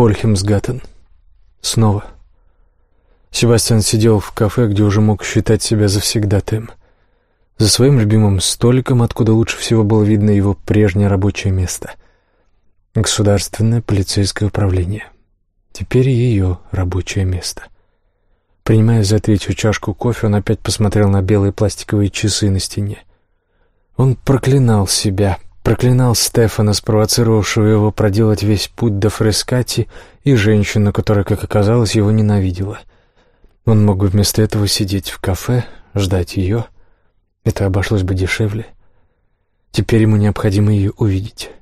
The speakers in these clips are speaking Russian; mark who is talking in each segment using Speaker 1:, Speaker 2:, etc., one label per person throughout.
Speaker 1: Польхемсгаттен. Снова. Себастьян сидел в кафе, где уже мог считать себя завсегдатаем. За своим любимым столиком, откуда лучше всего было видно его прежнее рабочее место. Государственное полицейское управление. Теперь ее рабочее место. Принимая за третью чашку кофе, он опять посмотрел на белые пластиковые часы на стене. Он проклинал себя, проклинал Стефана, спровоцировавшего его проделать весь путь до Фрескати, и женщину, которая, как оказалось, его ненавидела. Он мог бы вместо этого сидеть в кафе, ждать ее. Это обошлось бы дешевле. Теперь ему необходимо ее увидеть.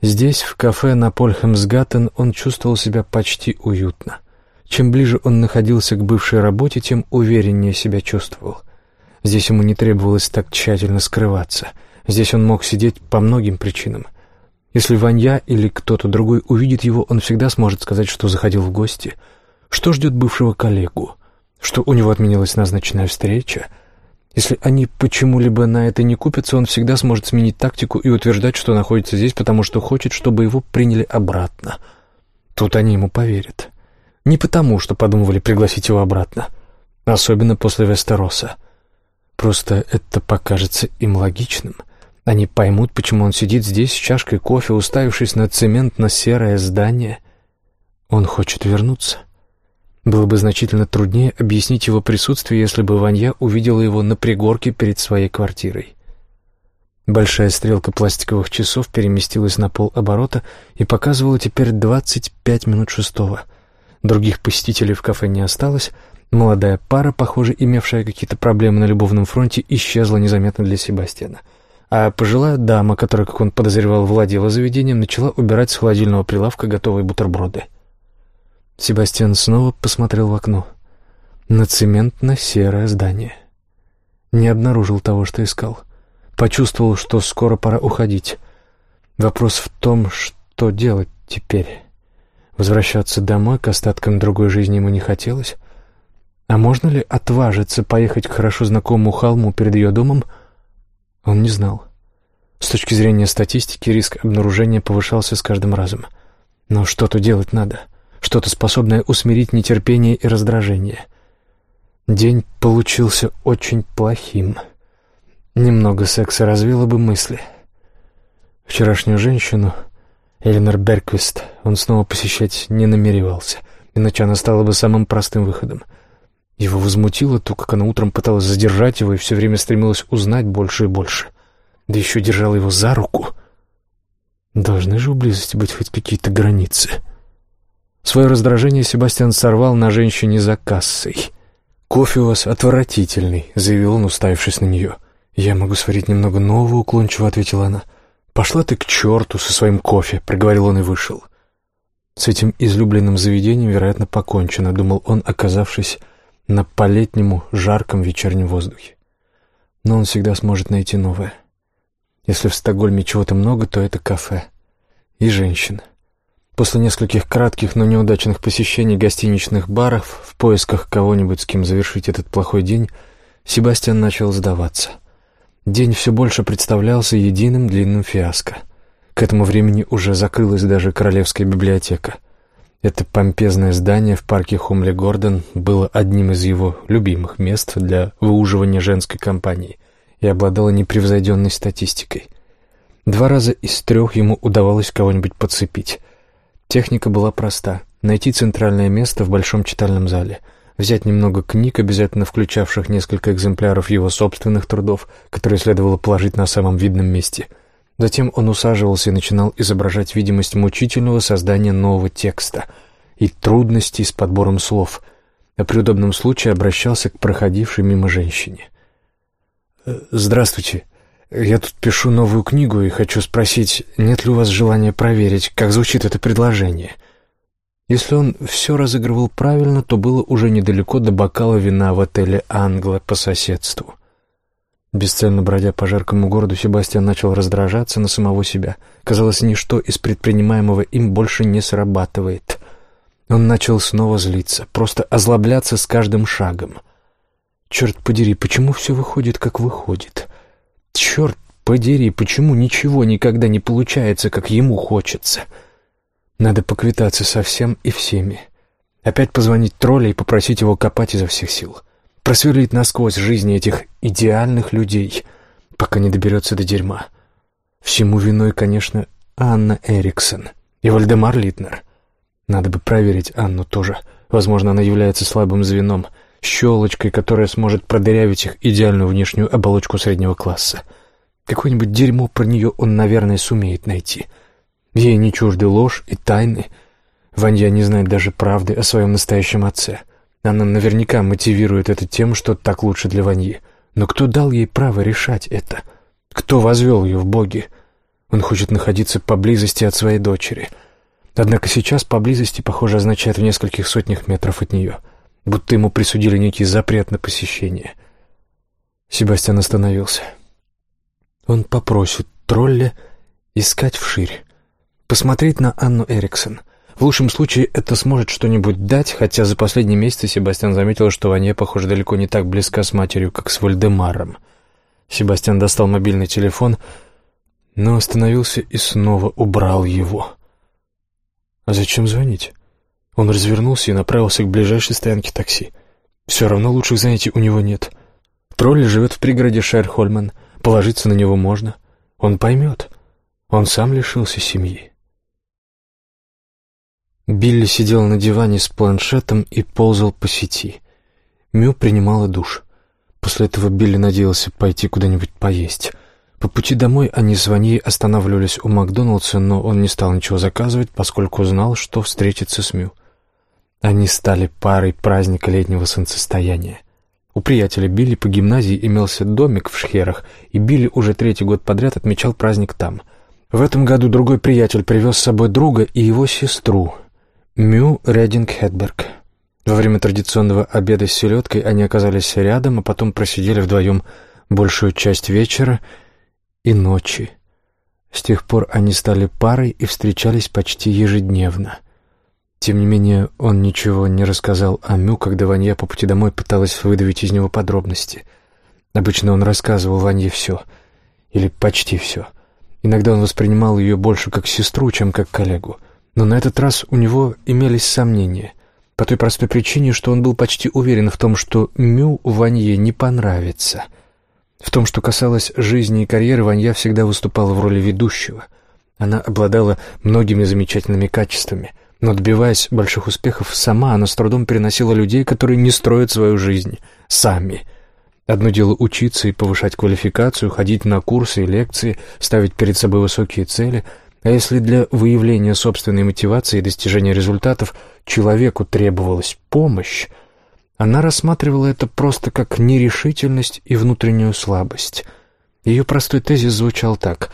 Speaker 1: Здесь, в кафе на Польхемсгаттен, он чувствовал себя почти уютно. Чем ближе он находился к бывшей работе, тем увереннее себя чувствовал. Здесь ему не требовалось так тщательно скрываться. Здесь он мог сидеть по многим причинам. Если Ванья или кто-то другой увидит его, он всегда сможет сказать, что заходил в гости. Что ждет бывшего коллегу? Что у него отменилась назначенная встреча — если они почему-либо на это не купятся, он всегда сможет сменить тактику и утверждать, что находится здесь, потому что хочет, чтобы его приняли обратно. Тут они ему поверят. Не потому, что подумывали пригласить его обратно. Особенно после Вестероса. Просто это покажется им логичным. Они поймут, почему он сидит здесь с чашкой кофе, уставившись на цементно-серое здание. Он хочет вернуться. — было бы значительно труднее объяснить его присутствие, если бы Ванья увидела его на пригорке перед своей квартирой. Большая стрелка пластиковых часов переместилась на пол оборота и показывала теперь двадцать пять минут шестого. Других посетителей в кафе не осталось. Молодая пара, похоже, имевшая какие-то проблемы на любовном фронте, исчезла незаметно для Себастьяна. А пожилая дама, которая, как он подозревал, владела заведением, начала убирать с холодильного прилавка готовые бутерброды. Себастьян снова посмотрел в окно. На цементно-серое здание. Не обнаружил того, что искал. Почувствовал, что скоро пора уходить. Вопрос в том, что делать теперь. Возвращаться домой к остаткам другой жизни ему не хотелось. А можно ли отважиться поехать к хорошо знакомому холму перед ее домом? Он не знал. С точки зрения статистики риск обнаружения повышался с каждым разом. Но что-то делать надо что-то способное усмирить нетерпение и раздражение. День получился очень плохим. Немного секса развило бы мысли. Вчерашнюю женщину, Эленор Берквист, он снова посещать не намеревался, иначе она стала бы самым простым выходом. Его возмутило то, как она утром пыталась задержать его и все время стремилась узнать больше и больше. Да еще держала его за руку. Должны же у близости быть хоть какие-то границы. — Свое раздражение Себастьян сорвал на женщине за кассой. «Кофе у вас отвратительный», — заявил он, уставившись на нее. «Я могу сварить немного нового», — уклончиво ответила она. «Пошла ты к черту со своим кофе», — проговорил он и вышел. С этим излюбленным заведением, вероятно, покончено, думал он, оказавшись на полетнему жарком вечернем воздухе. Но он всегда сможет найти новое. Если в Стокгольме чего-то много, то это кафе и женщина. После нескольких кратких, но неудачных посещений гостиничных баров в поисках кого-нибудь, с кем завершить этот плохой день, Себастьян начал сдаваться. День все больше представлялся единым длинным фиаско. К этому времени уже закрылась даже Королевская библиотека. Это помпезное здание в парке Хумли Гордон было одним из его любимых мест для выуживания женской компании и обладало непревзойденной статистикой. Два раза из трех ему удавалось кого-нибудь подцепить — Техника была проста. Найти центральное место в большом читальном зале, взять немного книг, обязательно включавших несколько экземпляров его собственных трудов, которые следовало положить на самом видном месте. Затем он усаживался и начинал изображать видимость мучительного создания нового текста и трудностей с подбором слов, а при удобном случае обращался к проходившей мимо женщине. «Э, «Здравствуйте», я тут пишу новую книгу и хочу спросить, нет ли у вас желания проверить, как звучит это предложение. Если он все разыгрывал правильно, то было уже недалеко до бокала вина в отеле «Англа» по соседству. Бесцельно бродя по жаркому городу, Себастьян начал раздражаться на самого себя. Казалось, ничто из предпринимаемого им больше не срабатывает. Он начал снова злиться, просто озлобляться с каждым шагом. «Черт подери, почему все выходит, как выходит?» Черт подери, почему ничего никогда не получается, как ему хочется? Надо поквитаться со всем и всеми. Опять позвонить тролля и попросить его копать изо всех сил. Просверлить насквозь жизни этих идеальных людей, пока не доберется до дерьма. Всему виной, конечно, Анна Эриксон и Вальдемар Литнер. Надо бы проверить Анну тоже. Возможно, она является слабым звеном, щелочкой, которая сможет продырявить их идеальную внешнюю оболочку среднего класса. Какое-нибудь дерьмо про нее он, наверное, сумеет найти. Ей не чужды ложь и тайны — Ванья не знает даже правды о своем настоящем отце. Она наверняка мотивирует это тем, что так лучше для Ваньи. Но кто дал ей право решать это? Кто возвел ее в боги? Он хочет находиться поблизости от своей дочери. Однако сейчас поблизости, похоже, означает в нескольких сотнях метров от нее. Будто ему присудили некий запрет на посещение. Себастьян остановился. Он попросит тролля искать вширь. Посмотреть на Анну Эриксон — в лучшем случае это сможет что-нибудь дать, хотя за последние месяцы Себастьян заметил, что Ваня, похоже, далеко не так близка с матерью, как с Вальдемаром. Себастьян достал мобильный телефон, но остановился и снова убрал его. А зачем звонить? Он развернулся и направился к ближайшей стоянке такси. Все равно лучших занятий у него нет. Тролль живет в пригороде Шерхольман. Положиться на него можно. Он поймет. Он сам лишился семьи. Билли сидел на диване с планшетом и ползал по сети. Мю принимала душ. После этого Билли надеялся пойти куда-нибудь поесть. По пути домой они с Ваньей останавливались у Макдоналдса, но он не стал ничего заказывать, поскольку знал, что встретится с Мю. Они стали парой праздника летнего солнцестояния. У приятеля Билли по гимназии имелся домик в Шхерах, и Билли уже третий год подряд отмечал праздник там. В этом году другой приятель привез с собой друга и его сестру, Мю Рединг Хедберг. Во время традиционного обеда с селедкой они оказались рядом, а потом просидели вдвоем большую часть вечера и ночи. С тех пор они стали парой и встречались почти ежедневно. Тем не менее, он ничего не рассказал о Мю, когда Ванья по пути домой пыталась выдавить из него подробности. Обычно он рассказывал Ванье все, или почти все. Иногда он воспринимал ее больше как сестру, чем как коллегу — но на этот раз у него имелись сомнения. По той простой причине, что он был почти уверен в том, что Мю Ванье не понравится. В том, что касалось жизни и карьеры, Ванья всегда выступала в роли ведущего. Она обладала многими замечательными качествами, но, добиваясь больших успехов сама, она с трудом переносила людей, которые не строят свою жизнь сами. Одно дело учиться и повышать квалификацию, ходить на курсы и лекции, ставить перед собой высокие цели — а если для выявления собственной мотивации и достижения результатов человеку требовалась помощь, она рассматривала это просто как нерешительность и внутреннюю слабость. Ее простой тезис звучал так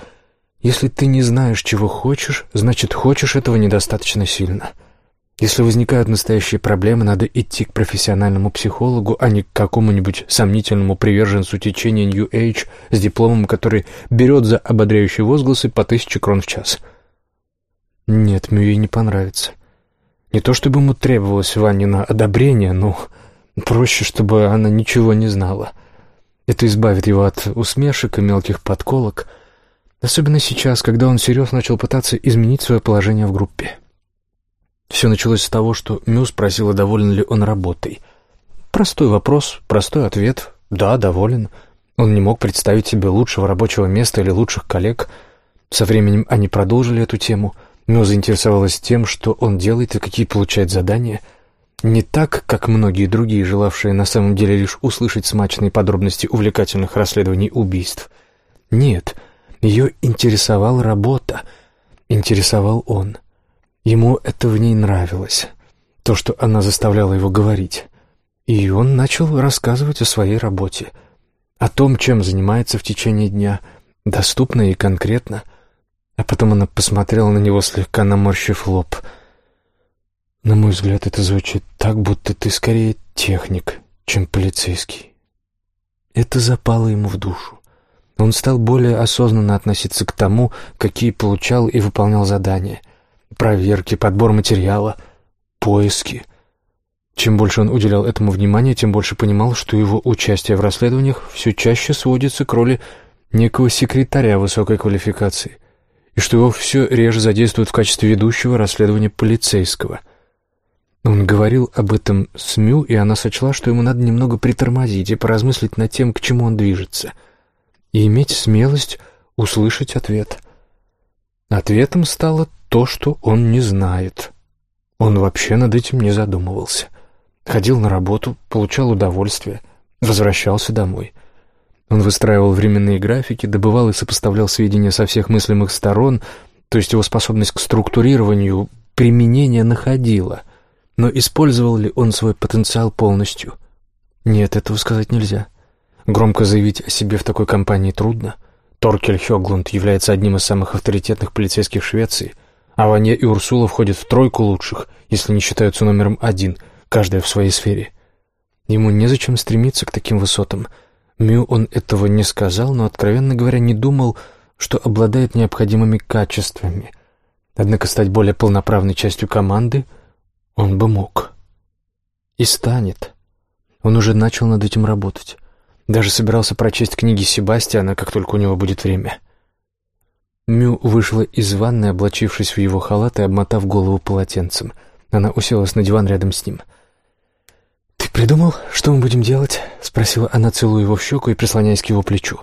Speaker 1: «Если ты не знаешь, чего хочешь, значит, хочешь этого недостаточно сильно». Если возникают настоящие проблемы, надо идти к профессиональному психологу, а не к какому-нибудь сомнительному приверженцу течения New Age с дипломом, который берет за ободряющие возгласы по тысяче крон в час. Нет, Мюе не понравится. Не то чтобы ему требовалось Ванина одобрение, но проще, чтобы она ничего не знала. Это избавит его от усмешек и мелких подколок, особенно сейчас, когда он всерьез начал пытаться изменить свое положение в группе. Все началось с того, что Мю спросила, доволен ли он работой. Простой вопрос, простой ответ «да, доволен». Он не мог представить себе лучшего рабочего места или лучших коллег. Со временем они продолжили эту тему. Мю заинтересовалась тем, что он делает и какие получает задания. Не так, как многие другие, желавшие на самом деле лишь услышать смачные подробности увлекательных расследований убийств. Нет, ее интересовала работа, интересовал он — Ему это в ней нравилось, то, что она заставляла его говорить. И он начал рассказывать о своей работе, о том, чем занимается в течение дня, доступно и конкретно. А потом она посмотрела на него, слегка наморщив лоб. «На мой взгляд, это звучит так, будто ты скорее техник, чем полицейский». Это запало ему в душу. Он стал более осознанно относиться к тому, какие получал и выполнял задания — проверки, подбор материала, поиски. Чем больше он уделял этому внимания, тем больше понимал, что его участие в расследованиях все чаще сводится к роли некого секретаря высокой квалификации. и что его все реже задействуют в качестве ведущего расследования полицейского. Он говорил об этом с Мю, и она сочла, что ему надо немного притормозить и поразмыслить над тем, к чему он движется, и иметь смелость услышать ответ. Ответом стало то, что он не знает. Он вообще над этим не задумывался. Ходил на работу, получал удовольствие, возвращался домой. Он выстраивал временные графики, добывал и сопоставлял сведения со всех мыслимых сторон, то есть его способность к структурированию применения находила. Но использовал ли он свой потенциал полностью? Нет, этого сказать нельзя. Громко заявить о себе в такой компании трудно. Торкель Хёглунд является одним из самых авторитетных полицейских Швеции, а Ваня и Урсула входят в тройку лучших, если не считаются номером один, каждая в своей сфере. Ему незачем стремиться к таким высотам — Мю он этого не сказал, но, откровенно говоря, не думал, что обладает необходимыми качествами. Однако стать более полноправной частью команды он бы мог. И станет. Он уже начал над этим работать. Даже собирался прочесть книги Себастьяна, как только у него будет время. Мю вышла из ванной, облачившись в его халат и обмотав голову полотенцем. Она уселась на диван рядом с ним — «Ты придумал, что мы будем делать?» — спросила она, целуя его в щеку и прислоняясь к его плечу.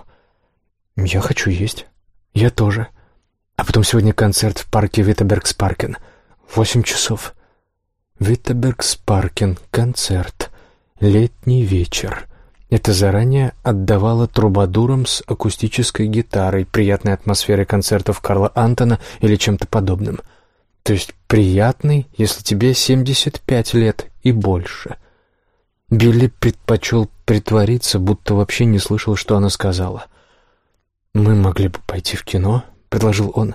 Speaker 1: «Я хочу есть. Я тоже. А потом сегодня концерт в парке Виттебергспаркен. Восемь часов. Виттебергспаркен. Концерт. Летний вечер». Это заранее отдавало трубадурам с акустической гитарой, приятной атмосферой концертов Карла Антона или чем-то подобным. То есть приятный, если тебе 75 лет и больше. Билли предпочел притвориться, будто вообще не слышал, что она сказала. «Мы могли бы пойти в кино», — предложил он.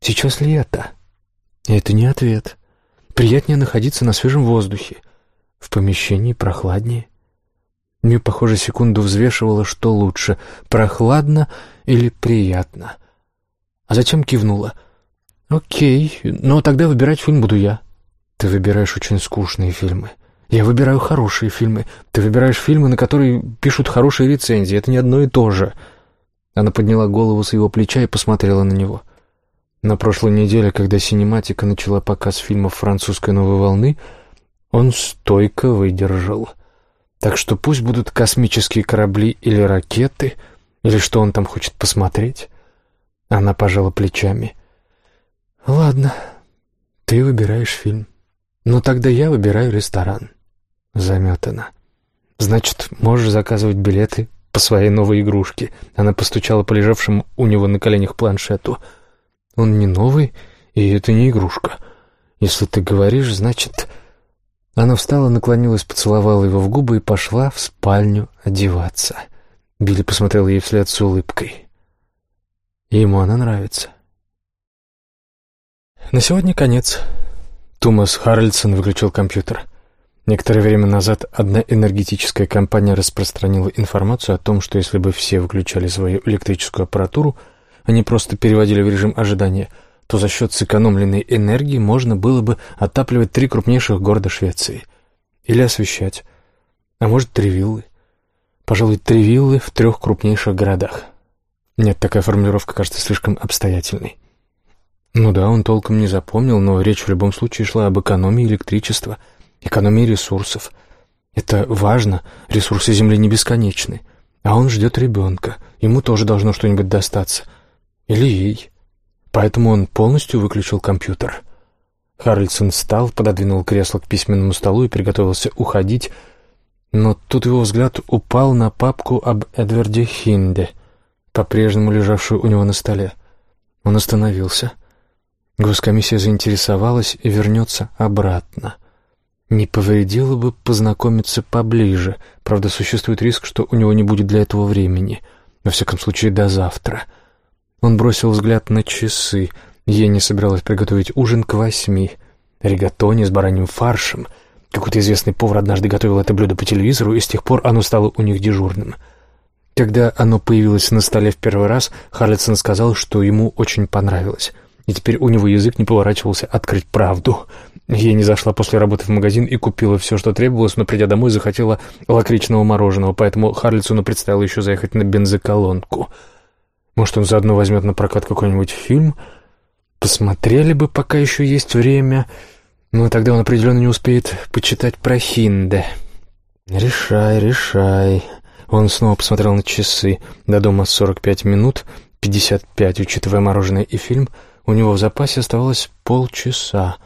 Speaker 1: «Сейчас лето». Это не ответ. Приятнее находиться на свежем воздухе. В помещении прохладнее. Мю, похоже, секунду взвешивала, что лучше — прохладно или приятно. А затем кивнула. «Окей, но тогда выбирать фильм буду я». «Ты выбираешь очень скучные фильмы». Я выбираю хорошие фильмы. Ты выбираешь фильмы, на которые пишут хорошие рецензии. Это не одно и то же». Она подняла голову с его плеча и посмотрела на него. На прошлой неделе, когда синематика начала показ фильмов французской новой волны, он стойко выдержал. Так что пусть будут космические корабли или ракеты, или что он там хочет посмотреть. Она пожала плечами. «Ладно, ты выбираешь фильм. Но тогда я выбираю ресторан». Заметана. Значит, можешь заказывать билеты по своей новой игрушке. Она постучала по лежавшему у него на коленях планшету. Он не новый, и это не игрушка. Если ты говоришь, значит... Она встала, наклонилась, поцеловала его в губы и пошла в спальню одеваться. Билли посмотрел ей вслед с улыбкой. Ему она нравится. На сегодня конец. Томас Харальдсон выключил компьютер. Некоторое время назад одна энергетическая компания распространила информацию о том, что если бы все выключали свою электрическую аппаратуру, они просто переводили в режим ожидания, то за счет сэкономленной энергии можно было бы отапливать три крупнейших города Швеции. Или освещать. А может, три виллы. Пожалуй, три виллы в трех крупнейших городах. Нет, такая формулировка кажется слишком обстоятельной. Ну да, он толком не запомнил, но речь в любом случае шла об экономии электричества — экономии ресурсов. Это важно, ресурсы Земли не бесконечны. А он ждет ребенка, ему тоже должно что-нибудь достаться. Или ей. Поэтому он полностью выключил компьютер. Харрельсон встал, пододвинул кресло к письменному столу и приготовился уходить, но тут его взгляд упал на папку об Эдварде Хинде, по-прежнему лежавшую у него на столе. Он остановился. Госкомиссия заинтересовалась и вернется обратно. Не повредило бы познакомиться поближе. Правда, существует риск, что у него не будет для этого времени. Во всяком случае, до завтра. Он бросил взгляд на часы. Ей собиралась приготовить ужин к восьми. Ригатони с бараньим фаршем. Какой-то известный повар однажды готовил это блюдо по телевизору, и с тех пор оно стало у них дежурным. Когда оно появилось на столе в первый раз, Харлетсон сказал, что ему очень понравилось — и теперь у него язык не поворачивался открыть правду. Я не зашла после работы в магазин и купила все, что требовалось, но, придя домой, захотела лакричного мороженого, поэтому Харлицуну предстояло еще заехать на бензоколонку. Может, он заодно возьмет на прокат какой-нибудь фильм? Посмотрели бы, пока еще есть время, но тогда он определенно не успеет почитать про Хинде. Решай, решай. Он снова посмотрел на часы. До дома 45 минут, 55, учитывая мороженое и фильм. У него в запасе оставалось полчаса.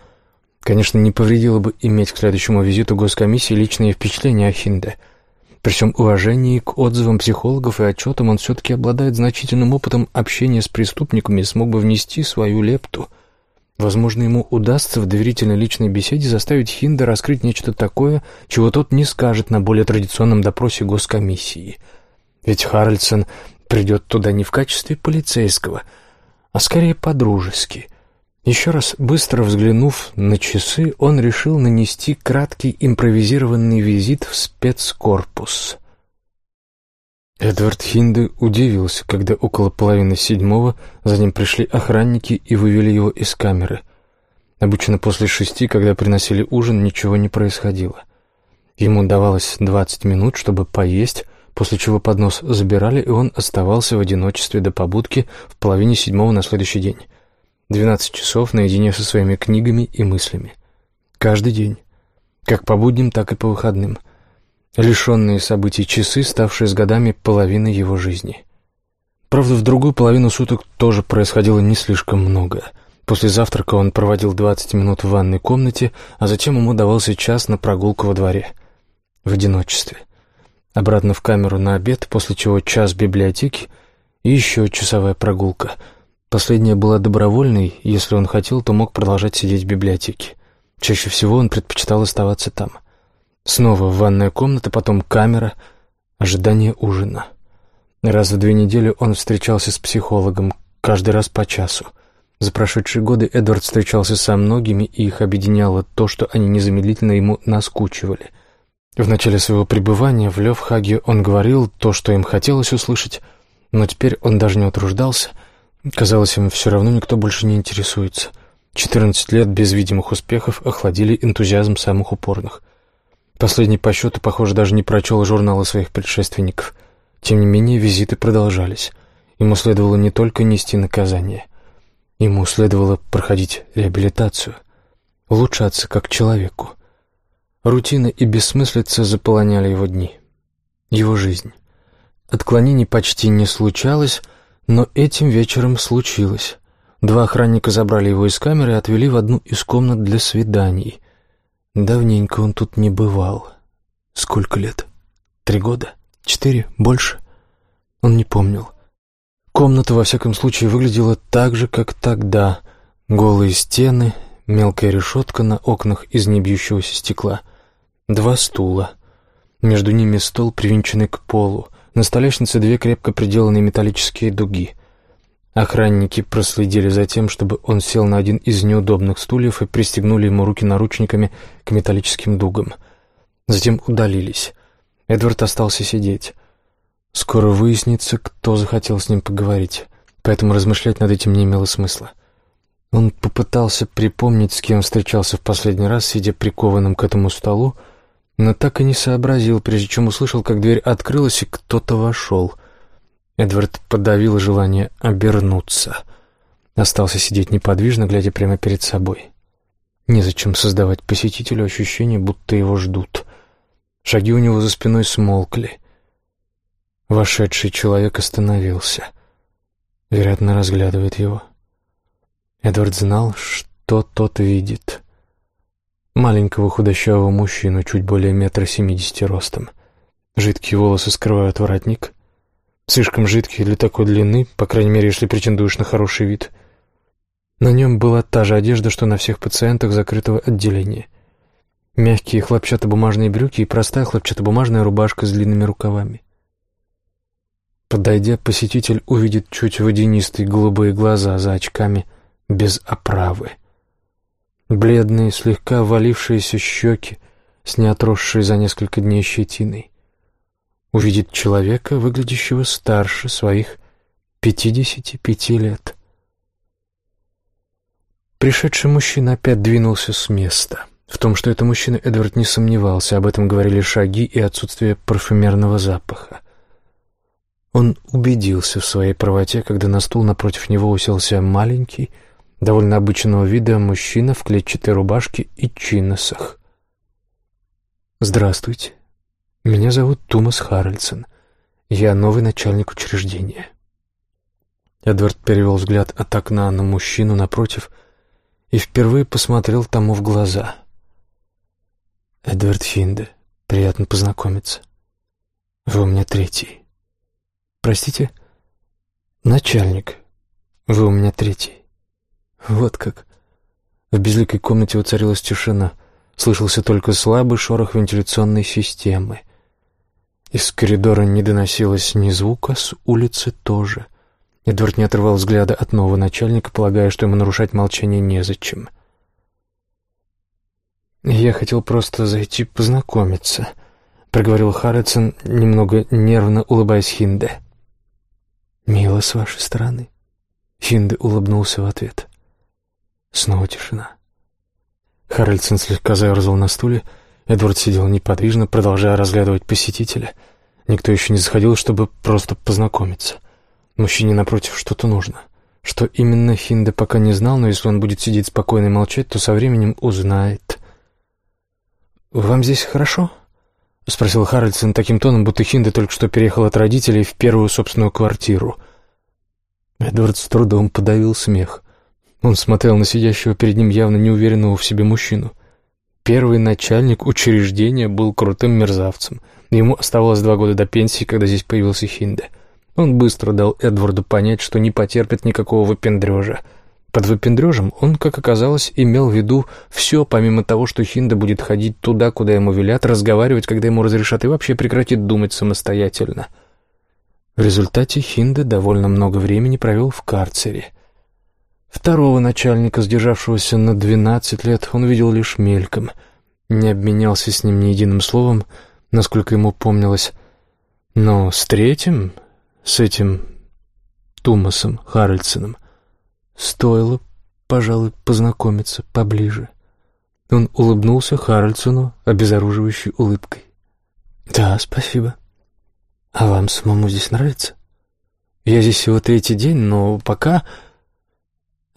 Speaker 1: Конечно, не повредило бы иметь к следующему визиту госкомиссии личные впечатления о Хинде. При всем уважении к отзывам психологов и отчетам он все-таки обладает значительным опытом общения с преступниками и смог бы внести свою лепту. Возможно, ему удастся в доверительной личной беседе заставить Хинда раскрыть нечто такое, чего тот не скажет на более традиционном допросе госкомиссии. Ведь Харальдсон придет туда не в качестве полицейского, а скорее по-дружески — еще раз быстро взглянув на часы, он решил нанести краткий импровизированный визит в спецкорпус. Эдвард Хинде удивился, когда около половины седьмого за ним пришли охранники и вывели его из камеры. Обычно после шести, когда приносили ужин, ничего не происходило. Ему давалось двадцать минут, чтобы поесть, после чего поднос забирали, и он оставался в одиночестве до побудки в половине седьмого на следующий день. Двенадцать часов наедине со своими книгами и мыслями. Каждый день. Как по будням, так и по выходным. Лишенные событий часы, ставшие с годами половиной его жизни. Правда, в другую половину суток тоже происходило не слишком много. После завтрака он проводил 20 минут в ванной комнате, а затем ему давался час на прогулку во дворе. В одиночестве. Обратно в камеру на обед, после чего час библиотеки и еще часовая прогулка — Последняя была добровольной, если он хотел, то мог продолжать сидеть в библиотеке. Чаще всего он предпочитал оставаться там. Снова ванная комната, потом камера, ожидание ужина. Раз в две недели он встречался с психологом, каждый раз по часу. За прошедшие годы Эдвард встречался со многими, и их объединяло то, что они незамедлительно ему наскучивали. В начале своего пребывания в Левхаге он говорил то, что им хотелось услышать, но теперь он даже не утруждался — Казалось, им все равно никто больше не интересуется. Четырнадцать лет без видимых успехов охладили энтузиазм самых упорных. Последний по счету, похоже, даже не прочел журналы своих предшественников. Тем не менее, визиты продолжались. Ему следовало не только нести наказание. Ему следовало проходить реабилитацию, улучшаться как человеку. Рутина и бессмыслица заполоняли его дни, его жизнь. Отклонений почти не случалось, но этим вечером случилось. Два охранника забрали его из камеры и отвели в одну из комнат для свиданий. Давненько он тут не бывал. Сколько лет? Три года? Четыре? Больше? Он не помнил. Комната, во всяком случае, выглядела так же, как тогда. Голые стены, мелкая решетка на окнах из небьющегося стекла. Два стула. Между ними стол, привинченный к полу. На столешнице две крепко приделанные металлические дуги. Охранники проследили за тем, чтобы он сел на один из неудобных стульев и пристегнули ему руки наручниками к металлическим дугам. Затем удалились. Эдвард остался сидеть. Скоро выяснится, кто захотел с ним поговорить, поэтому размышлять над этим не имело смысла. Он попытался припомнить, с кем встречался в последний раз, сидя прикованным к этому столу, но так и не сообразил, прежде чем услышал, как дверь открылась и кто-то вошел. Эдвард подавил желание обернуться. Остался сидеть неподвижно, глядя прямо перед собой. Незачем создавать посетителю ощущение, будто его ждут. Шаги у него за спиной смолкли. Вошедший человек остановился. Вероятно, разглядывает его. Эдвард знал, что тот видит — Маленького худощавого мужчину, чуть более метра семидесяти ростом. Жидкие волосы скрывают воротник. Слишком жидкие для такой длины, по крайней мере, если претендуешь на хороший вид. На нем была та же одежда, что на всех пациентах закрытого отделения. Мягкие хлопчатобумажные брюки и простая хлопчатобумажная рубашка с длинными рукавами. Подойдя, посетитель увидит чуть водянистые голубые глаза за очками без оправы. Бледные, слегка валившиеся щеки с неотросшей за несколько дней щетиной. Увидит человека, выглядящего старше своих пятидесяти пяти лет. Пришедший мужчина опять двинулся с места. В том, что это мужчина, Эдвард не сомневался, об этом говорили шаги и отсутствие парфюмерного запаха. Он убедился в своей правоте, когда на стул напротив него уселся маленький, Довольно обычного вида мужчина в клетчатой рубашке и чиносах. «Здравствуйте. Меня зовут Томас Харрельсон. Я новый начальник учреждения». Эдвард перевел взгляд от окна на мужчину напротив и впервые посмотрел тому в глаза. «Эдвард Финде, приятно познакомиться. Вы у меня третий. Простите? Начальник. Вы у меня третий. Вот как». В безликой комнате воцарилась тишина. Слышался только слабый шорох вентиляционной системы. Из коридора не доносилось ни звука, с улицы тоже. Эдвард не отрывал взгляда от нового начальника, полагая, что ему нарушать молчание незачем. «Я хотел просто зайти познакомиться», — проговорил Харритсон, немного нервно улыбаясь Хинде. «Мило с вашей стороны». Хинде улыбнулся в ответ. Снова тишина. Харрельсон слегка заерзал на стуле. Эдвард сидел неподвижно, продолжая разглядывать посетителя. Никто еще не заходил, чтобы просто познакомиться. Мужчине напротив что-то нужно. Что именно Хинде пока не знал, но если он будет сидеть спокойно и молчать, то со временем узнает. «Вам здесь хорошо?» — спросил Харрельсон таким тоном, будто Хинде только что переехал от родителей в первую собственную квартиру. Эдвард с трудом подавил смех. Он смотрел на сидящего перед ним явно неуверенного в себе мужчину. Первый начальник учреждения был крутым мерзавцем. Ему оставалось два года до пенсии, когда здесь появился Хинде. Он быстро дал Эдварду понять, что не потерпит никакого выпендрежа. Под выпендрежем он, как оказалось, имел в виду все, помимо того, что Хинде будет ходить туда, куда ему велят, разговаривать, когда ему разрешат, и вообще прекратит думать самостоятельно. В результате Хинде довольно много времени провел в карцере — Второго начальника, сдержавшегося на двенадцать лет, он видел лишь мельком, не обменялся с ним ни единым словом, насколько ему помнилось. Но с третьим, с этим Тумасом Харрельсоном, стоило, пожалуй, познакомиться поближе. Он улыбнулся Харрельсону обезоруживающей улыбкой. «Да, спасибо. А вам самому здесь нравится? Я здесь всего третий день, но пока...»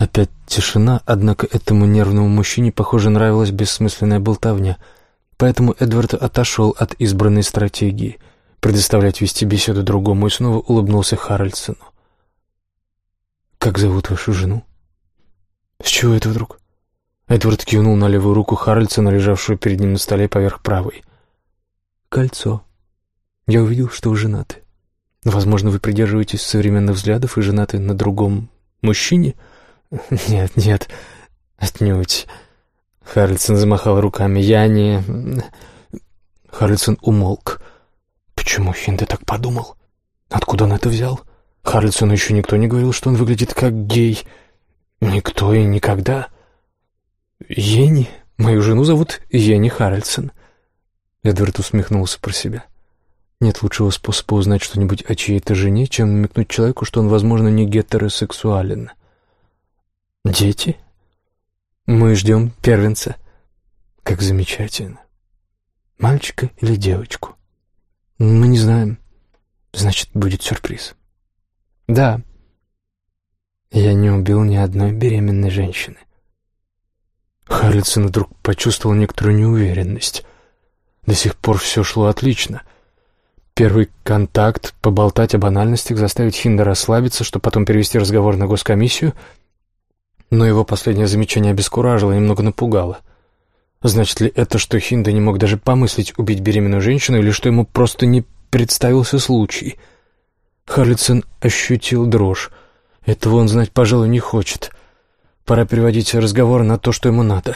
Speaker 1: Опять тишина, однако этому нервному мужчине, похоже, нравилась бессмысленная болтовня. Поэтому Эдвард отошел от избранной стратегии предоставлять вести беседу другому и снова улыбнулся Харальдсону. «Как зовут вашу жену?» «С чего это вдруг?» Эдвард кивнул на левую руку Харальдсона, лежавшую перед ним на столе поверх правой. «Кольцо. Я увидел, что вы женаты. Возможно, вы придерживаетесь современных взглядов и женаты на другом мужчине?» «Нет, нет, отнюдь». Харльсон замахал руками. «Я не...» Харльсон умолк. «Почему Хинде так подумал? Откуда он это взял? Харльсону еще никто не говорил, что он выглядит как гей. Никто и никогда. Ени? Мою жену зовут Ени Харльсон». Эдвард усмехнулся про себя. Нет лучшего способа узнать что-нибудь о чьей-то жене, чем намекнуть человеку, что он, возможно, не гетеросексуален. Дети? Мы ждем первенца. Как замечательно. Мальчика или девочку? Мы не знаем. Значит, будет сюрприз. Да. Я не убил ни одной беременной женщины. Харлисон вдруг почувствовал некоторую неуверенность. До сих пор все шло отлично. Первый контакт, поболтать о банальностях, заставить Хинда расслабиться, чтобы потом перевести разговор на госкомиссию — но его последнее замечание обескуражило немного напугало. Значит ли это, что Хинда не мог даже помыслить убить беременную женщину, или что ему просто не представился случай? Харлицын ощутил дрожь. Этого он знать, пожалуй, не хочет. Пора переводить разговор на то, что ему надо.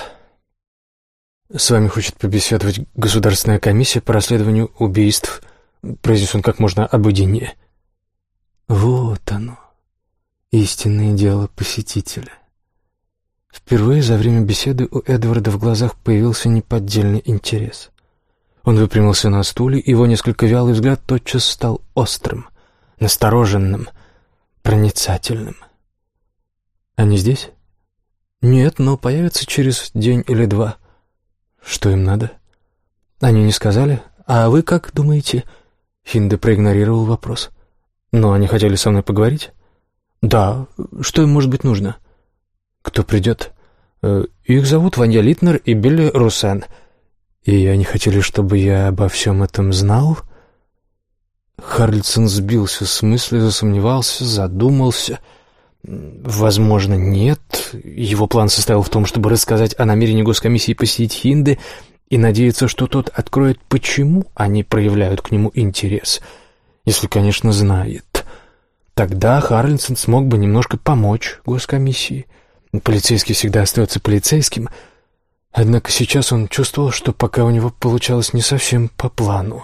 Speaker 1: «С вами хочет побеседовать Государственная комиссия по расследованию убийств», — произнес он как можно обыденнее. «Вот оно, истинное дело посетителя». Впервые за время беседы у Эдварда в глазах появился неподдельный интерес. Он выпрямился на стуле, его несколько вялый взгляд тотчас стал острым, настороженным, проницательным. «Они здесь?» «Нет, но появятся через день или два». «Что им надо?» «Они не сказали. А вы как думаете?» Хинде проигнорировал вопрос. «Но они хотели со мной поговорить?» «Да. Что им может быть нужно?» «Кто придет?» «Э, «Их зовут Ваня Литнер и Билли Руссен. И они хотели, чтобы я обо всем этом знал?» Харльсон сбился с мысли, засомневался, задумался. Возможно, нет. Его план состоял в том, чтобы рассказать о намерении госкомиссии посетить Хинды и надеяться, что тот откроет, почему они проявляют к нему интерес. Если, конечно, знает. Тогда Харльсон смог бы немножко помочь госкомиссии. Полицейский всегда остается полицейским. Однако сейчас он чувствовал, что пока у него получалось не совсем по плану.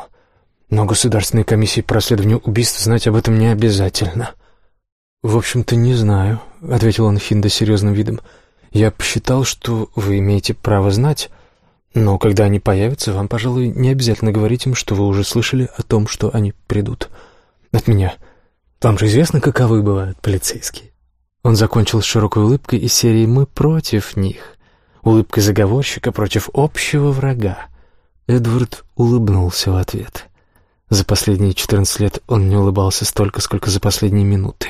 Speaker 1: Но Государственной комиссии по расследованию убийств знать об этом не обязательно. «В общем-то, не знаю», — ответил он Хинда серьезным видом. «Я посчитал, что вы имеете право знать, но когда они появятся, вам, пожалуй, не обязательно говорить им, что вы уже слышали о том, что они придут. От меня. Вам же известно, каковы бывают полицейские». Он закончил с широкой улыбкой из серии «Мы против них», улыбкой заговорщика против общего врага. Эдвард улыбнулся в ответ. За последние четырнадцать лет он не улыбался столько, сколько за последние минуты.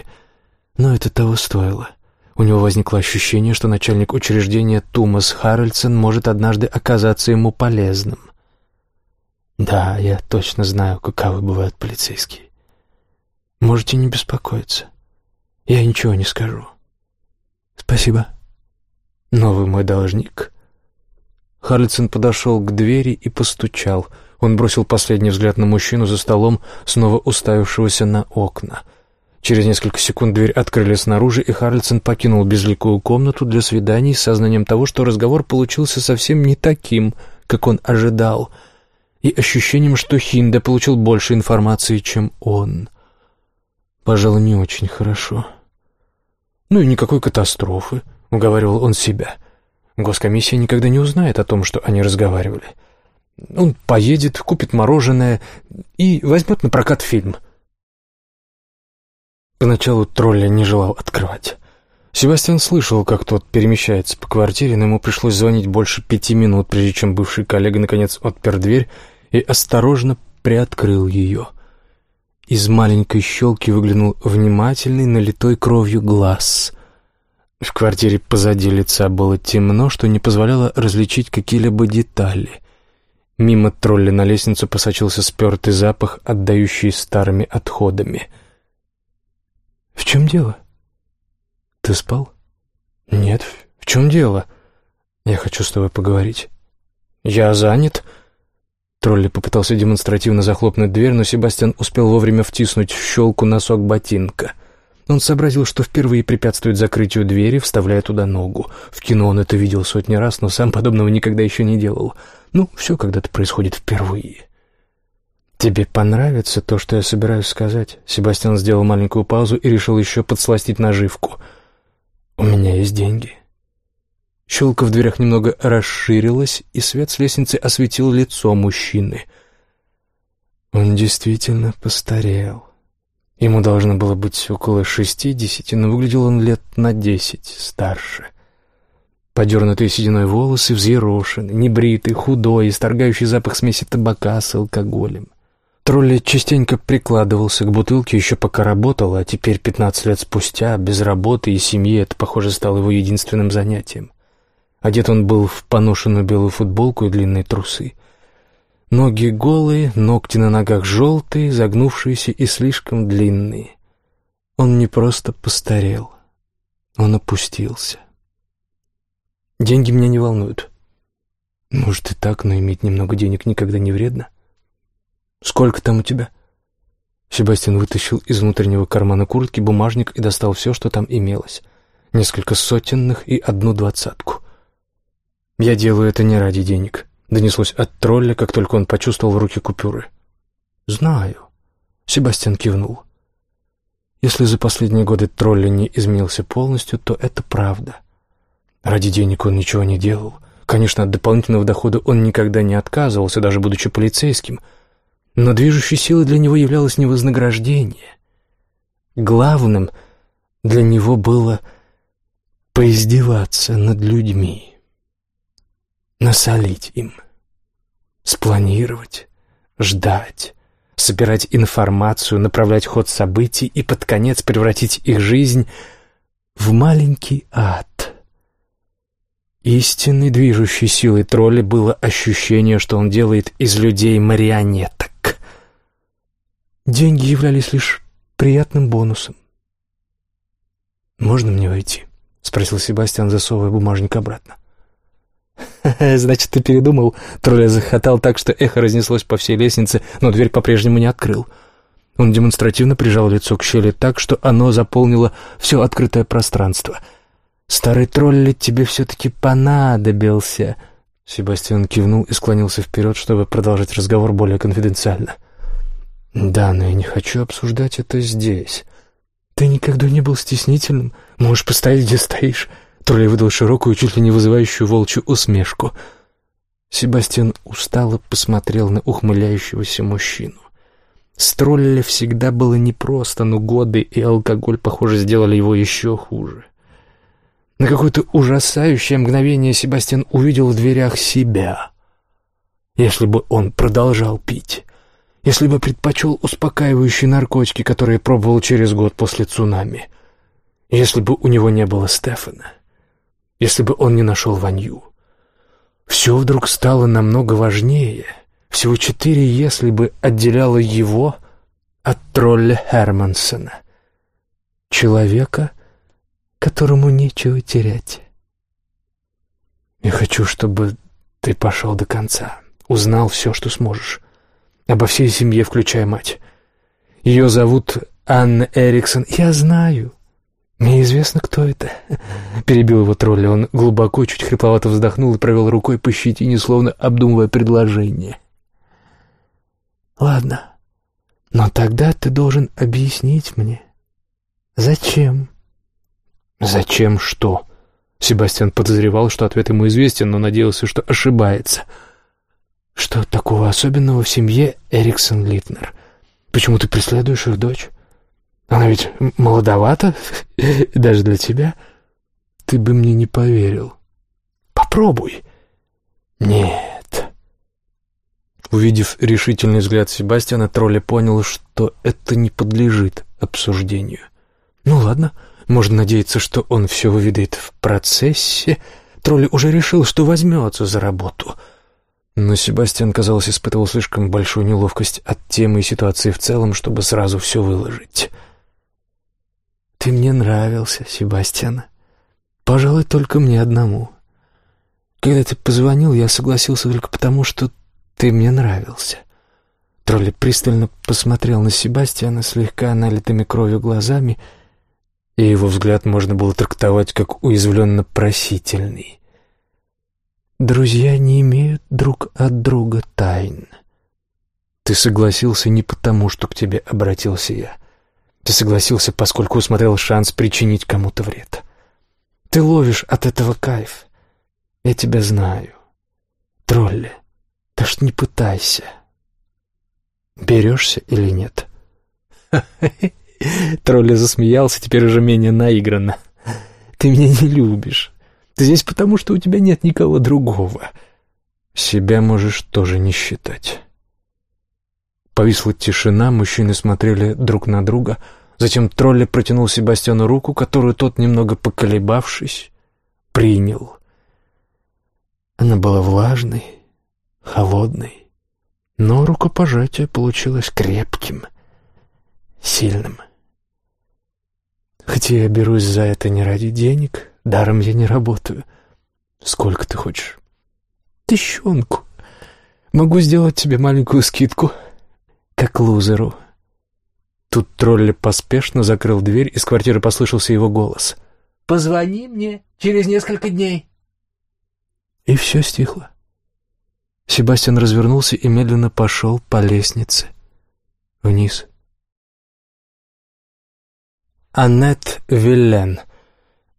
Speaker 1: Но это того стоило. У него возникло ощущение, что начальник учреждения Тумас Харрельсон может однажды оказаться ему полезным. Да, я точно знаю, каковы бывают полицейские. Можете не беспокоиться. Я ничего не скажу. Спасибо. Но вы мой должник. Харлисон подошел к двери и постучал — он бросил последний взгляд на мужчину за столом, снова уставившегося на окна. Через несколько секунд дверь открыли снаружи, и Харльсон покинул безликую комнату для свиданий с сознанием того, что разговор получился совсем не таким, как он ожидал, и ощущением, что Хинде получил больше информации, чем он. Пожалуй, не очень хорошо. Ну и никакой катастрофы, уговаривал он себя. Госкомиссия никогда не узнает о том, что они разговаривали. — он поедет, купит мороженое и возьмет на прокат фильм. Поначалу тролля не желал открывать. Себастьян слышал, как тот перемещается по квартире, но ему пришлось звонить больше пяти минут, прежде чем бывший коллега наконец отпер дверь и осторожно приоткрыл ее. Из маленькой щелки выглянул внимательный, налитой кровью глаз. В квартире позади лица было темно, что не позволяло различить какие-либо детали. Мимо тролля на лестницу посочился спертый запах, отдающий старыми отходами. «В чем дело? Ты спал?» «Нет, в чем дело? Я хочу с тобой поговорить». «Я занят». Тролли попытался демонстративно захлопнуть дверь, но Себастьян успел вовремя втиснуть в щелку носок ботинка. Он сообразил, что впервые препятствует закрытию двери, вставляя туда ногу. В кино он это видел сотни раз, но сам подобного никогда еще не делал. Ну, все когда-то происходит впервые. «Тебе понравится то, что я собираюсь сказать?» Себастьян сделал маленькую паузу и решил еще подсластить наживку. «У меня есть деньги». Щелка в дверях немного расширилась, и свет с лестницы осветил лицо мужчины. Он действительно постарел. Ему должно было быть около шестидесяти, но выглядел он лет на десять старше. Подернутые сединой волосы, взъерошенный, небритый, худой, исторгающий запах смеси табака с алкоголем. Тролли частенько прикладывался к бутылке, еще пока работал, а теперь, пятнадцать лет спустя, без работы и семьи, это, похоже, стало его единственным занятием. Одет он был в поношенную белую футболку и длинные трусы. Ноги голые, ногти на ногах желтые, загнувшиеся и слишком длинные. Он не просто постарел, он опустился. Деньги меня не волнуют. Может и так, но иметь немного денег никогда не вредно. Сколько там у тебя? Себастьян вытащил из внутреннего кармана куртки бумажник и достал все, что там имелось. Несколько сотенных и одну двадцатку. Я делаю это не ради денег. Донеслось от тролля, как только он почувствовал в руки купюры. «Знаю», — Себастьян кивнул. «Если за последние годы тролля не изменился полностью, то это правда. Ради денег он ничего не делал. Конечно, от дополнительного дохода он никогда не отказывался, даже будучи полицейским. Но движущей силой для него являлось не вознаграждение. Главным для него было поиздеваться над людьми, насолить им, спланировать, ждать, собирать информацию, направлять ход событий и под конец превратить их жизнь в маленький ад Истинной движущей силой тролля было ощущение, что он делает из людей марионеток. Деньги являлись лишь приятным бонусом. «Можно мне войти?» — спросил Себастьян, засовывая бумажник обратно. «Значит, ты передумал?» Тролля захотал так, что эхо разнеслось по всей лестнице, но дверь по-прежнему не открыл. Он демонстративно прижал лицо к щели так, что оно заполнило все открытое пространство. «Старый тролли тебе все-таки понадобился!» Себастьян кивнул и склонился вперед, чтобы продолжить разговор более конфиденциально. «Да, но я не хочу обсуждать это здесь. Ты никогда не был стеснительным. Можешь постоять, где стоишь». Тролли выдал широкую, чуть ли не вызывающую волчью усмешку. Себастьян устало посмотрел на ухмыляющегося мужчину. С тролля всегда было непросто, но годы и алкоголь, похоже, сделали его еще хуже. На какое-то ужасающее мгновение Себастьян увидел в дверях себя. Если бы он продолжал пить, если бы предпочел успокаивающие наркотики, которые пробовал через год после цунами, если бы у него не было Стефана, если бы он не нашел Ванью. Все вдруг стало намного важнее — всего четыре «если бы» отделяло его от тролля Хермансона. Человека, которому нечего терять. Я хочу, чтобы ты пошел до конца, узнал все, что сможешь. Обо всей семье, включая мать. Ее зовут Анна Эриксон. Я знаю. Мне известно, кто это. Перебил его тролля. Он глубоко, чуть хрипловато вздохнул и провел рукой по щетине, словно обдумывая предложение. Ладно, но тогда ты должен объяснить мне, зачем? Зачем что? Себастьян подозревал, что ответ ему известен, но надеялся, что ошибается. Что такого особенного в семье Эриксон Литнер? Почему ты преследуешь их дочь? Она ведь молодовата, даже для тебя. Ты бы мне не поверил. Попробуй. Нет. Увидев решительный взгляд Себастьяна, тролля понял, что это не подлежит обсуждению. Ну ладно, можно надеяться, что он все выведает в процессе. Тролль уже решил, что возьмется за работу. Но Себастьян, казалось, испытывал слишком большую неловкость от темы и ситуации в целом, чтобы сразу все выложить. «Ты мне нравился, Себастьян. Пожалуй, только мне одному. Когда ты позвонил, я согласился только потому, что ты мне нравился». Тролли пристально посмотрел на Себастьяна слегка налитыми кровью глазами, и его взгляд можно было трактовать как уязвленно просительный. «Друзья не имеют друг от друга тайн. Ты согласился не потому, что к тебе обратился я. Ты согласился, поскольку усмотрел шанс причинить кому-то вред. Ты ловишь от этого кайф. Я тебя знаю. Тролли, даже не пытайся. Берешься или нет? Тролли засмеялся, теперь уже менее наигранно. Ты меня не любишь. Ты здесь потому, что у тебя нет никого другого. Себя можешь тоже не считать. Повисла тишина, мужчины смотрели друг на друга. Затем тролли протянул Себастьяну руку, которую тот, немного поколебавшись, принял. Она была влажной, холодный, но рукопожатие получилось крепким, сильным. Хотя я берусь за это не ради денег, даром я не работаю. Сколько ты хочешь? Тыщенку. Могу сделать тебе маленькую скидку, как лузеру. Тут тролли поспешно закрыл дверь, из квартиры послышался его голос. «Позвони мне через несколько дней». И все стихло. Себастьян развернулся и медленно пошел по лестнице вниз. Аннет Виллен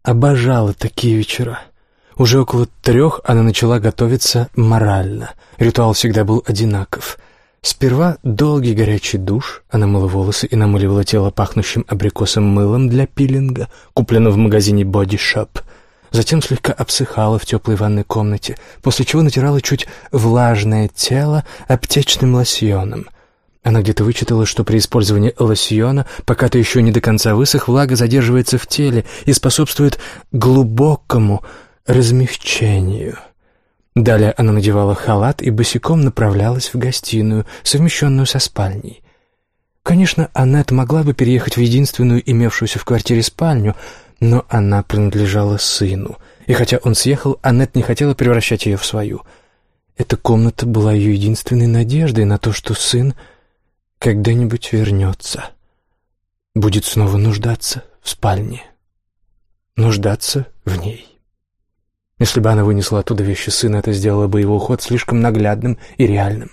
Speaker 1: обожала такие вечера. Уже около трех она начала готовиться морально. Ритуал всегда был одинаков. Сперва долгий горячий душ, она мыла волосы и намыливала тело пахнущим абрикосом мылом для пилинга, купленным в магазине Body Shop — затем слегка обсыхала в теплой ванной комнате, после чего натирала чуть влажное тело аптечным лосьоном. Она где-то вычитала, что при использовании лосьона, пока ты еще не до конца высох, влага задерживается в теле и способствует глубокому, размягчению. Далее она надевала халат и босиком направлялась в гостиную, совмещенную со спальней. Конечно, Аннет могла бы переехать в единственную имевшуюся в квартире спальню, но она принадлежала сыну, и хотя он съехал, Аннет не хотела превращать ее в свою. Эта комната была ее единственной надеждой на то, что сын когда-нибудь вернется. Будет снова нуждаться в спальне. Нуждаться в ней. Если бы она вынесла оттуда вещи сына, это сделало бы его уход слишком наглядным и реальным.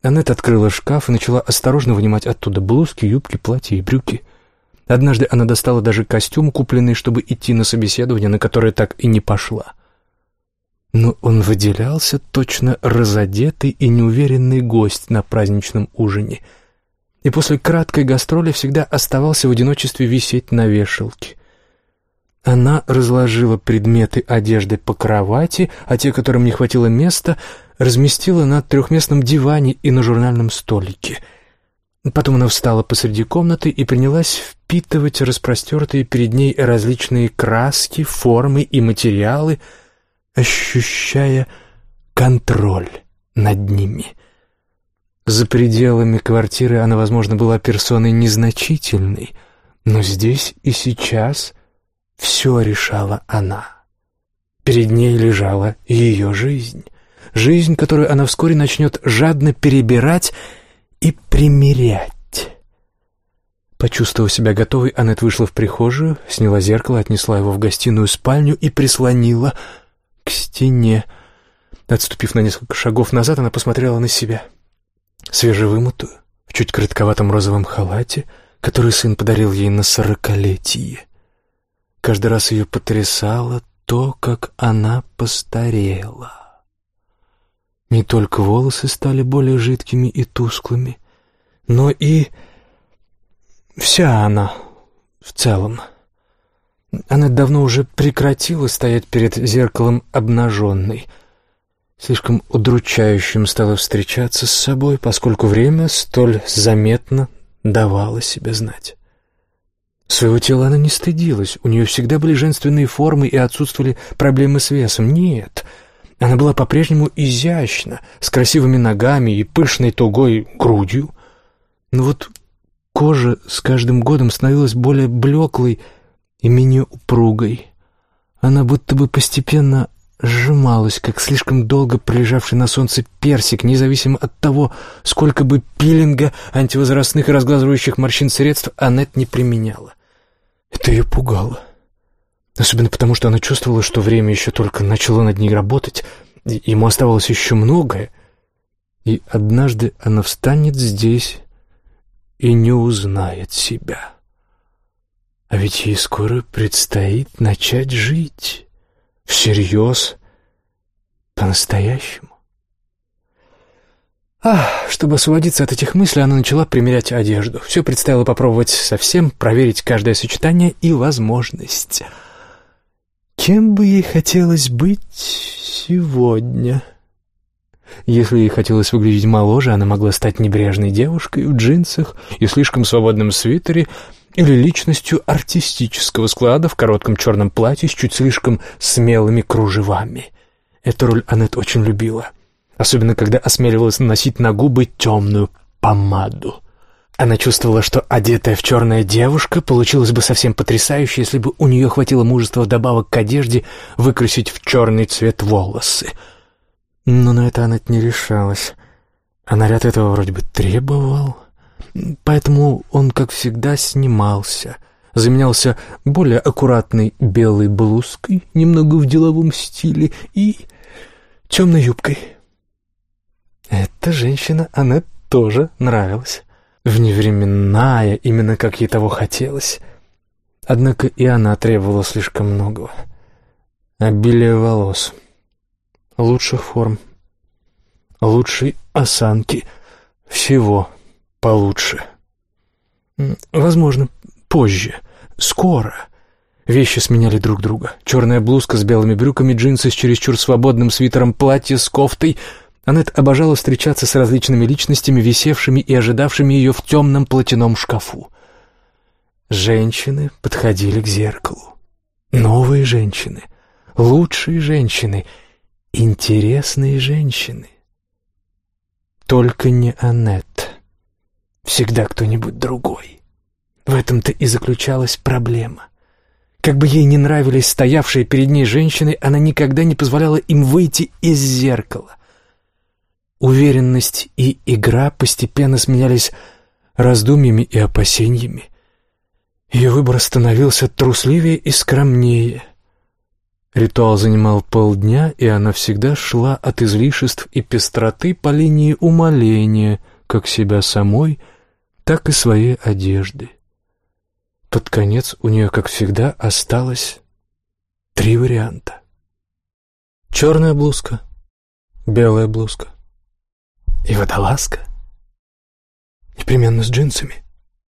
Speaker 1: Аннет открыла шкаф и начала осторожно вынимать оттуда блузки, юбки, платья и брюки. Однажды она достала даже костюм, купленный, чтобы идти на собеседование, на которое так и не пошла. Но он выделялся точно разодетый и неуверенный гость на праздничном ужине. И после краткой гастроли всегда оставался в одиночестве висеть на вешалке. Она разложила предметы одежды по кровати, а те, которым не хватило места, разместила на трехместном диване и на журнальном столике. Потом она встала посреди комнаты и принялась впитывать распростертые перед ней различные краски, формы и материалы, ощущая контроль над ними. За пределами квартиры она, возможно, была персоной незначительной, но здесь и сейчас все решала она. Перед ней лежала ее жизнь. Жизнь, которую она вскоре начнет жадно перебирать и примерять. Почувствовав себя готовой, Аннет вышла в прихожую, сняла зеркало, отнесла его в гостиную спальню и прислонила к стене. Отступив на несколько шагов назад, она посмотрела на себя. Свежевымытую, в чуть коротковатом розовом халате, который сын подарил ей на сорокалетие. Каждый раз ее потрясало то, как она постарела. Не только волосы стали более жидкими и тусклыми, но и вся она в целом. Она давно уже прекратила стоять перед зеркалом обнаженной. Слишком удручающим стало встречаться с собой, поскольку время столь заметно давало себя знать. Своего тела она не стыдилась, у нее всегда были женственные формы и отсутствовали проблемы с весом. Нет, она была по-прежнему изящна, с красивыми ногами и пышной тугой грудью. Но вот кожа с каждым годом становилась более блеклой и менее упругой. Она будто бы постепенно сжималась, как слишком долго пролежавший на солнце персик, независимо от того, сколько бы пилинга, антивозрастных и разглазывающих морщин средств Аннет не применяла. Это ее пугало. Особенно потому, что она чувствовала, что время еще только начало над ней работать, и ему оставалось еще многое. И однажды она встанет здесь и не узнает себя. А ведь ей скоро предстоит начать жить. Всерьез, по-настоящему. Ах, чтобы освободиться от этих мыслей, она начала примерять одежду. Все предстояло попробовать совсем, проверить каждое сочетание и возможность. Кем бы ей хотелось быть сегодня? Если ей хотелось выглядеть моложе, она могла стать небрежной девушкой в джинсах и слишком свободном свитере или личностью артистического склада в коротком черном платье с чуть слишком смелыми кружевами. Эту роль Аннет очень любила особенно когда осмеливалась наносить на губы темную помаду. Она чувствовала, что одетая в черная девушка получилась бы совсем потрясающе, если бы у нее хватило мужества вдобавок к одежде выкрасить в черный цвет волосы. Но на это она не решалась. А наряд этого вроде бы требовал. Поэтому он, как всегда, снимался, заменялся более аккуратной белой блузкой, немного в деловом стиле, и темной юбкой — эта женщина, она тоже нравилась. Вневременная, именно как ей того хотелось. Однако и она требовала слишком многого. Обилие волос, лучших форм, лучшей осанки, всего получше. Возможно, позже, скоро. Вещи сменяли друг друга. Черная блузка с белыми брюками, джинсы с чересчур свободным свитером, платье с кофтой — Аннет обожала встречаться с различными личностями, висевшими и ожидавшими ее в темном платяном шкафу. Женщины подходили к зеркалу. Новые женщины. лучшие женщины, интересные женщины. Только не Аннет. Всегда кто-нибудь другой. В этом-то и заключалась проблема. Как бы ей не нравились стоявшие перед ней женщины, она никогда не позволяла им выйти из зеркала. Уверенность и игра постепенно сменялись раздумьями и опасениями. Ее выбор становился трусливее и скромнее. Ритуал занимал полдня, и она всегда шла от излишеств и пестроты по линии умоления, как себя самой, так и своей одежды. Под конец у нее, как всегда, осталось три варианта. Черная блузка, белая блузка и водолазка. Непременно с джинсами.